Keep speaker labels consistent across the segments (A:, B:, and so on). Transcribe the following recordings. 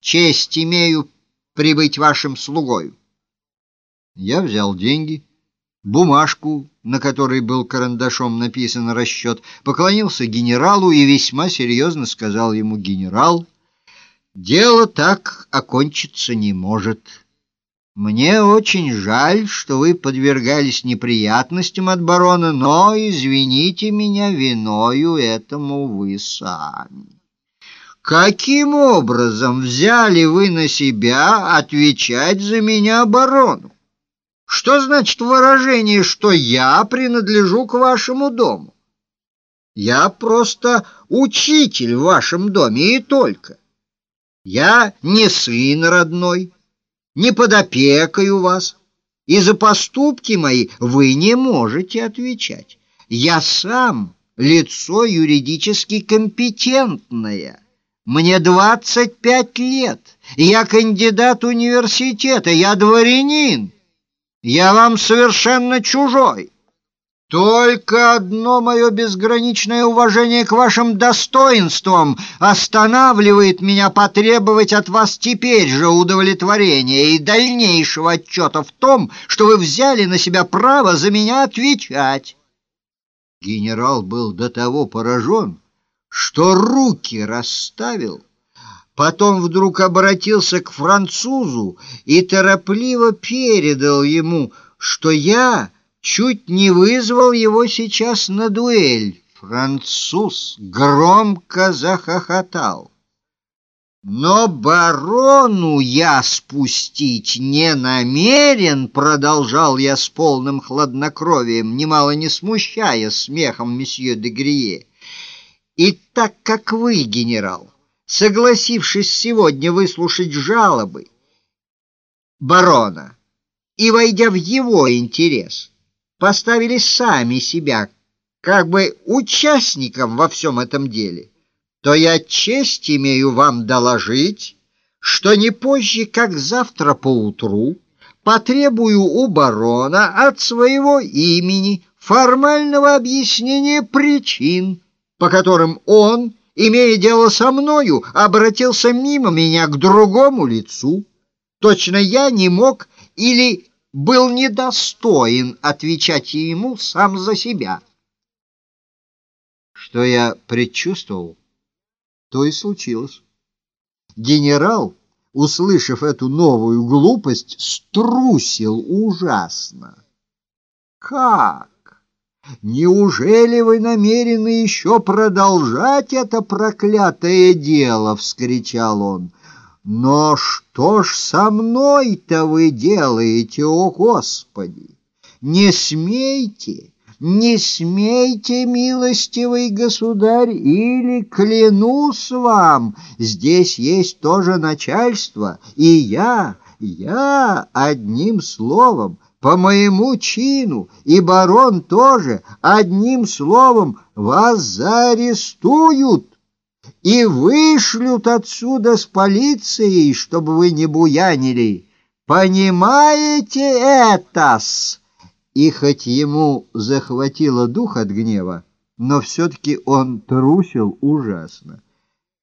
A: честь имею прибыть вашим слугою. Я взял деньги, бумажку, на которой был карандашом написан расчет, поклонился генералу и весьма серьезно сказал ему «Генерал, дело так окончиться не может». Мне очень жаль, что вы подвергались неприятностям от барона, но, извините меня, виною этому вы сами. Каким образом взяли вы на себя отвечать за меня барону? Что значит выражение, что я принадлежу к вашему дому? Я просто учитель в вашем доме и только. Я не сын родной, не под опекой у вас, и за поступки мои вы не можете отвечать. Я сам лицо юридически компетентное». Мне 25 лет, я кандидат университета, я дворянин. Я вам совершенно чужой. Только одно мое безграничное уважение к вашим достоинствам останавливает меня потребовать от вас теперь же удовлетворения и дальнейшего отчета в том, что вы взяли на себя право за меня отвечать. Генерал был до того поражен, что руки расставил, потом вдруг обратился к французу и торопливо передал ему, что я чуть не вызвал его сейчас на дуэль. Француз громко захохотал. Но барону я спустить не намерен, продолжал я с полным хладнокровием, немало не смущая смехом месье де Грие. И так как вы, генерал, согласившись сегодня выслушать жалобы барона и войдя в его интерес, поставили сами себя как бы участником во всем этом деле, то я честь имею вам доложить, что не позже, как завтра поутру, потребую у барона от своего имени формального объяснения причин, по которым он, имея дело со мною, обратился мимо меня к другому лицу. Точно я не мог или был недостоин отвечать ему сам за себя. Что я предчувствовал, то и случилось. Генерал, услышав эту новую глупость, струсил ужасно. Как? «Неужели вы намерены еще продолжать это проклятое дело?» — вскричал он. «Но что ж со мной-то вы делаете, о Господи? Не смейте, не смейте, милостивый государь, или, клянусь вам, здесь есть тоже начальство, и я, я, одним словом, по моему чину, и барон тоже, одним словом, вас заарестуют и вышлют отсюда с полицией, чтобы вы не буянили. Понимаете это-с? И хоть ему захватило дух от гнева, но все-таки он трусил ужасно.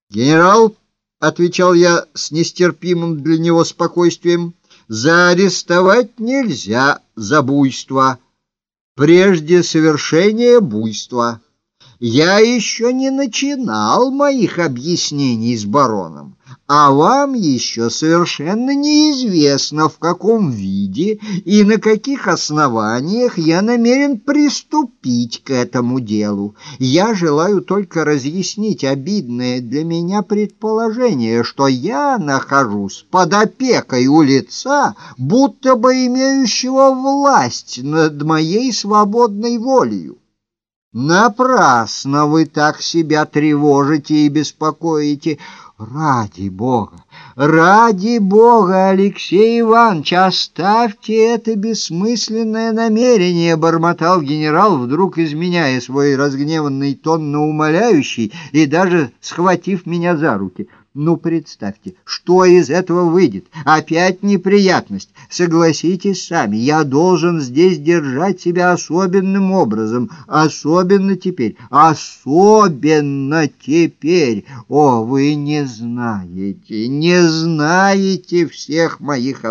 A: «Генерал», — отвечал я с нестерпимым для него спокойствием, — заарестовать нельзя за буйство, прежде совершения буйства. Я еще не начинал моих объяснений с бароном а вам еще совершенно неизвестно, в каком виде и на каких основаниях я намерен приступить к этому делу. Я желаю только разъяснить обидное для меня предположение, что я нахожусь под опекой у лица, будто бы имеющего власть над моей свободной волею. Напрасно вы так себя тревожите и беспокоите, Ради Бога, ради Бога, Алексей Иванович, оставьте это бессмысленное намерение, бормотал генерал, вдруг изменяя свой разгневанный тон на умоляющий и даже схватив меня за руки. Ну, представьте, что из этого выйдет? Опять неприятность. Согласитесь сами, я должен здесь держать себя особенным образом. Особенно теперь. Особенно теперь. О, вы не знаете, не знаете всех моих